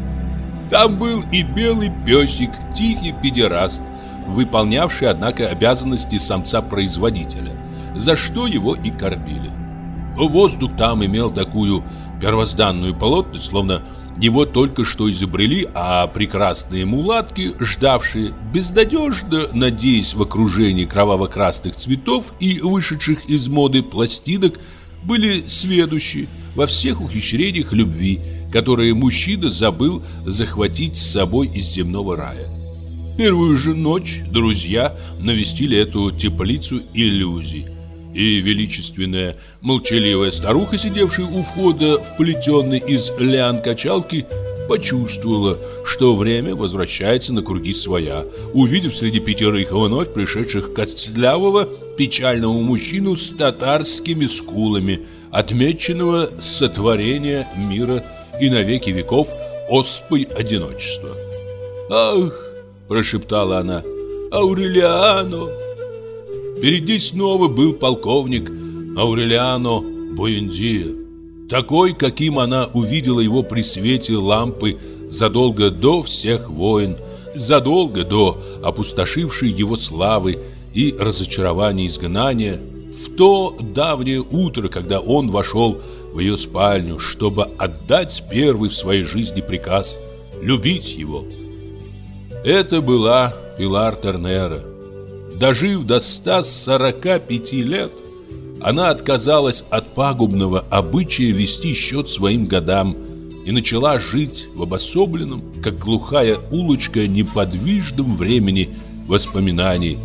Там был и белый песик, тихий педераст, выполнявший, однако, обязанности самца-производителя, за что его и кормили. Воздух там имел такую первозданную полотность, словно его только что изобрели, а прекрасные мулатки, ждавшие, безнадежно надеясь в окружении кроваво-красных цветов и вышедших из моды пластинок, были сведущи во всех ухищрениях любви, которые мужчина забыл захватить с собой из земного рая. Первую же ночь друзья навестили эту теплицу иллюзий – и величественная, молчаливая старуха, сидевшая у входа в плетеный из лян качалки, почувствовала, что время возвращается на круги своя, увидев среди пятерых вновь пришедших костлявого, печального мужчину с татарскими скулами, отмеченного сотворения мира и навеки веков оспой одиночества. «Ах!» – прошептала она. «Аурелиано!» Перед ней снова был полковник Аурелиано Буэндиа. Такой, каким она увидела его при свете лампы задолго до всех войн, задолго до опустошившей его славы и разочарования изгнания, в то давнее утро, когда он вошел в ее спальню, чтобы отдать первый в своей жизни приказ любить его. Это была Пилар Тернера. Дожив до 145 лет, она отказалась от пагубного обычая вести счет своим годам и начала жить в обособленном, как глухая улочка неподвижном времени воспоминаний,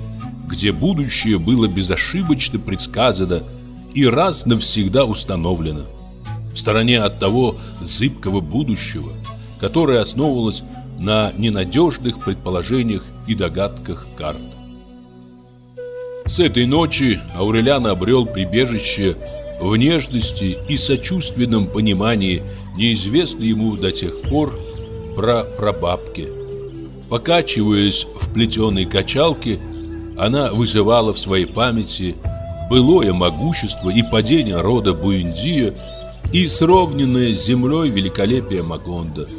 где будущее было безошибочно предсказано и раз навсегда установлено. В стороне от того зыбкого будущего, которое основывалось на ненадежных предположениях и догадках карт. С этой ночи Аурелиан обрел прибежище в нежности и сочувственном понимании, неизвестной ему до тех пор про прабабки. Покачиваясь в плетеной качалке, она вызывала в своей памяти былое могущество и падение рода Буэндия и сровненное с землей великолепие Магонда.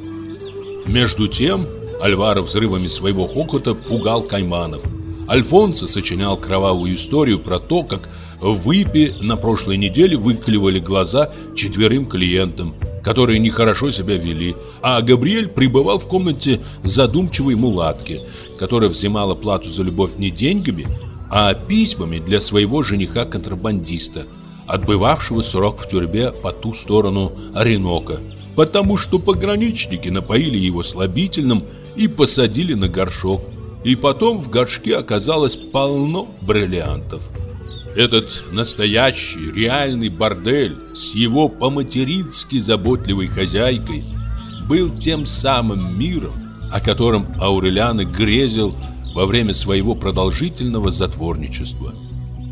Между тем Альваро взрывами своего хохота пугал кайманов – Альфонсо сочинял кровавую историю про то, как в Ипе на прошлой неделе выклевали глаза четверым клиентам, которые нехорошо себя вели, а Габриэль пребывал в комнате задумчивой мулатки, которая взимала плату за любовь не деньгами, а письмами для своего жениха-контрабандиста, отбывавшего срок в тюрьме по ту сторону Оренока, потому что пограничники напоили его слабительным и посадили на горшок, и потом в горшке оказалось полно бриллиантов. Этот настоящий, реальный бордель с его по-матерински заботливой хозяйкой был тем самым миром, о котором Аурелиано грезил во время своего продолжительного затворничества.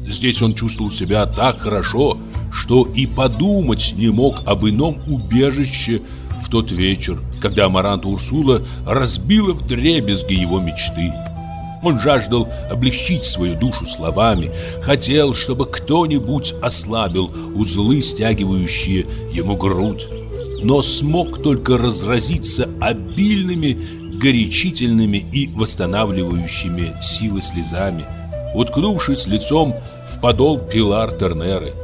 Здесь он чувствовал себя так хорошо, что и подумать не мог об ином убежище в тот вечер, когда Амаранта Урсула разбила дребезги его мечты. Он жаждал облегчить свою душу словами, хотел, чтобы кто-нибудь ослабил узлы, стягивающие ему грудь, но смог только разразиться обильными, горячительными и восстанавливающими силы слезами, уткнувшись лицом в подол Пилар Тернеры.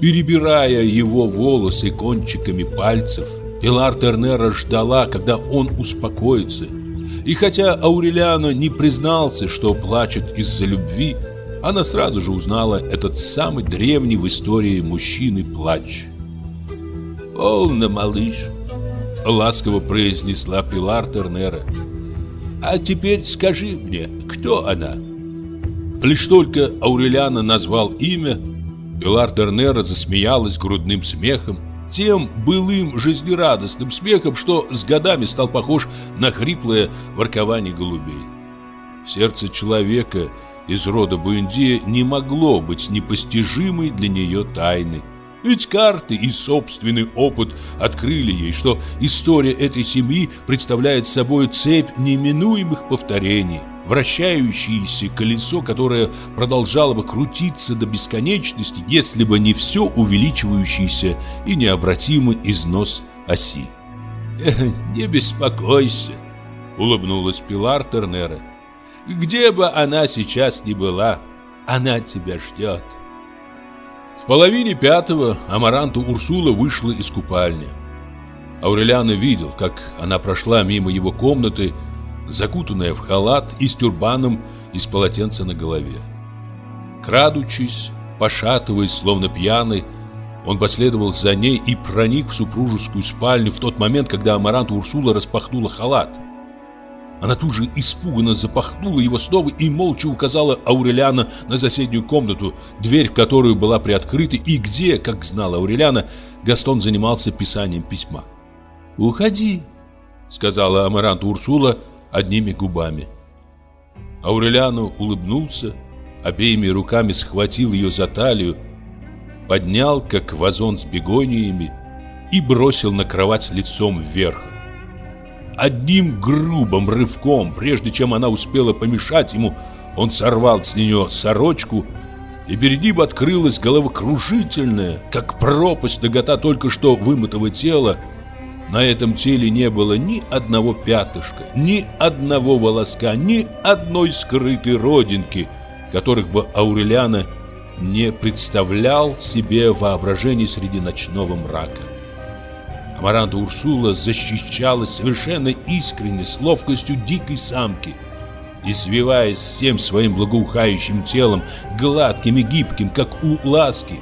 Перебирая его волосы кончиками пальцев, Пилар Тернера ждала, когда он успокоится. И хотя Аурелиано не признался, что плачет из-за любви, она сразу же узнала этот самый древний в истории мужчины плач. «Полно, малыш!» — ласково произнесла Пилар Тернера. «А теперь скажи мне, кто она?» Лишь только Аурелиано назвал имя, Пилар Тернера засмеялась грудным смехом, тем былым жизнерадостным смехом, что с годами стал похож на хриплое воркование голубей. Сердце человека из рода Буэндия не могло быть непостижимой для нее тайной. Ведь карты и собственный опыт открыли ей, что история этой семьи представляет собой цепь неминуемых повторений, вращающееся колесо, которое продолжало бы крутиться до бесконечности, если бы не все увеличивающийся и необратимый износ оси. «Не беспокойся», — улыбнулась Пилар Тернера. «Где бы она сейчас ни была, она тебя ждет». В половине пятого Амаранту Урсула вышла из купальни. Аурелиано видел, как она прошла мимо его комнаты, закутанная в халат и с тюрбаном из полотенца на голове. Крадучись, пошатываясь, словно пьяный, он последовал за ней и проник в супружескую спальню в тот момент, когда Амаранта Урсула распахнула халат. Она тут же испуганно запахнула его снова и молча указала Аурелиана на соседнюю комнату, дверь в которую была приоткрыта и где, как знала Аурелиана, Гастон занимался писанием письма. «Уходи», — сказала Амаранта Урсула одними губами. Аурелиану улыбнулся, обеими руками схватил ее за талию поднял, как вазон с бегониями, и бросил на кровать лицом вверх. Одним грубым рывком, прежде чем она успела помешать ему, он сорвал с нее сорочку, и перед ним открылась головокружительная, как пропасть нагота только что вымытого тела. На этом теле не было ни одного пятышка, ни одного волоска, ни одной скрытой родинки, которых бы Аурелиана не представлял себе воображение среди ночного мрака. Амаранта Урсула защищалась совершенно искренне, с ловкостью дикой самки. И свиваясь всем своим благоухающим телом, гладким и гибким, как у ласки,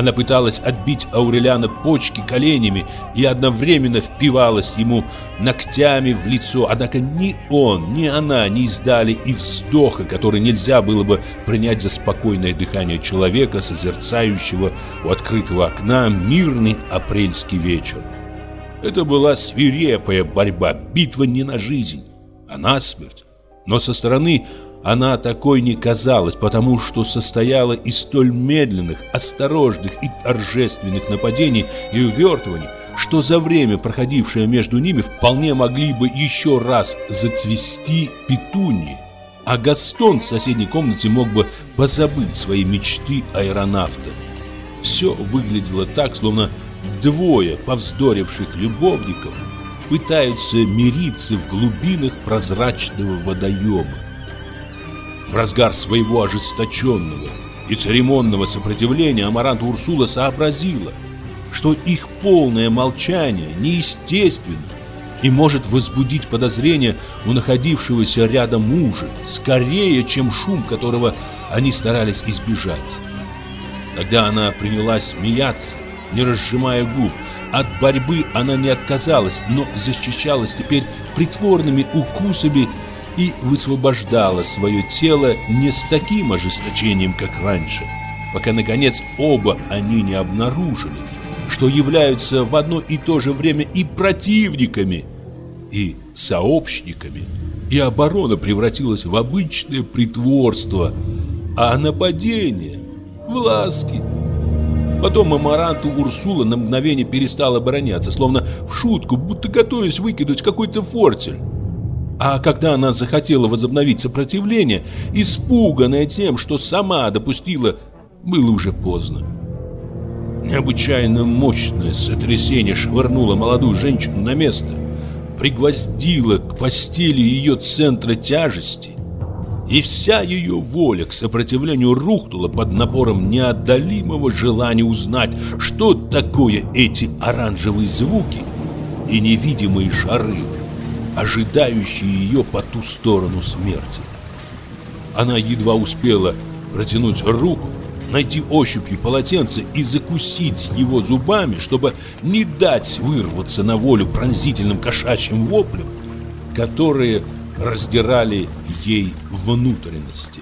она пыталась отбить Аурелиана почки коленями и одновременно впивалась ему ногтями в лицо. Однако ни он, ни она не издали и вздоха, который нельзя было бы принять за спокойное дыхание человека, созерцающего у открытого окна мирный апрельский вечер. Это была свирепая борьба, битва не на жизнь, а на смерть. Но со стороны она такой не казалась, потому что состояла из столь медленных, осторожных и торжественных нападений и увертываний, что за время, проходившее между ними, вполне могли бы еще раз зацвести петуньи. А Гастон в соседней комнате мог бы позабыть свои мечты аэронавта. Все выглядело так, словно двое повздоривших любовников пытаются мириться в глубинах прозрачного водоема. В разгар своего ожесточенного и церемонного сопротивления Амаранта Урсула сообразила, что их полное молчание неестественно и может возбудить подозрение у находившегося рядом мужа, скорее, чем шум, которого они старались избежать. Тогда она принялась смеяться, не разжимая губ. От борьбы она не отказалась, но защищалась теперь притворными укусами и высвобождала свое тело не с таким ожесточением, как раньше, пока, наконец, оба они не обнаружили, что являются в одно и то же время и противниками, и сообщниками, и оборона превратилась в обычное притворство, а нападение — в ласки. Потом Амаранту Урсула на мгновение перестала обороняться, словно в шутку, будто готовясь выкинуть какой-то фортель. А когда она захотела возобновить сопротивление, испуганная тем, что сама допустила, было уже поздно. Необычайно мощное сотрясение швырнуло молодую женщину на место, пригвоздило к постели ее центра тяжести, и вся ее воля к сопротивлению рухнула под напором неотдалимого желания узнать, что такое эти оранжевые звуки и невидимые шары ожидающие ее по ту сторону смерти. Она едва успела протянуть руку, найти ощупью полотенце и закусить его зубами, чтобы не дать вырваться на волю пронзительным кошачьим воплем, которые раздирали ей внутренности.